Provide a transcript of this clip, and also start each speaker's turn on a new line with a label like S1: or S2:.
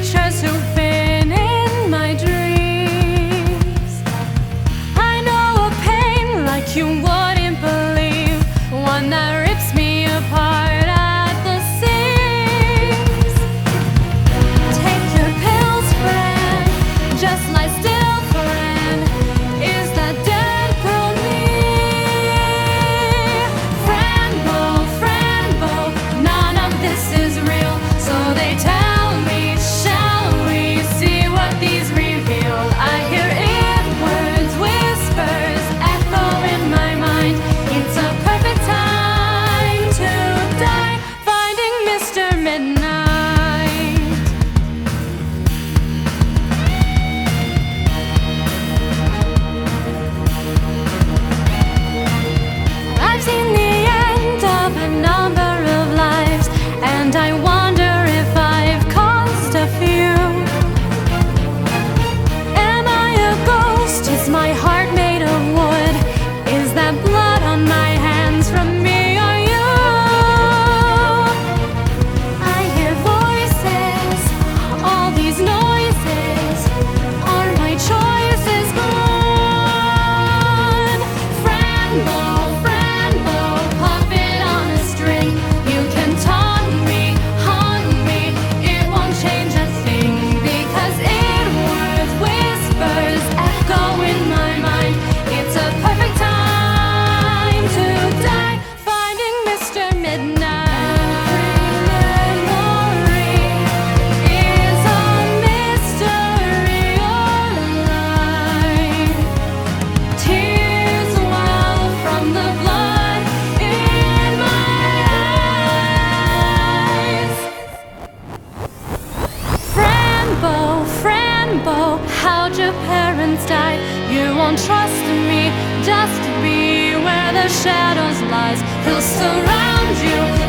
S1: who've been in my dreams. I know a pain like you wouldn't believe, one that rips me apart at the seams. Take your pills, friend, just like how'd your parents die? You won't trust me just be where the shadows lies. He'll surround you.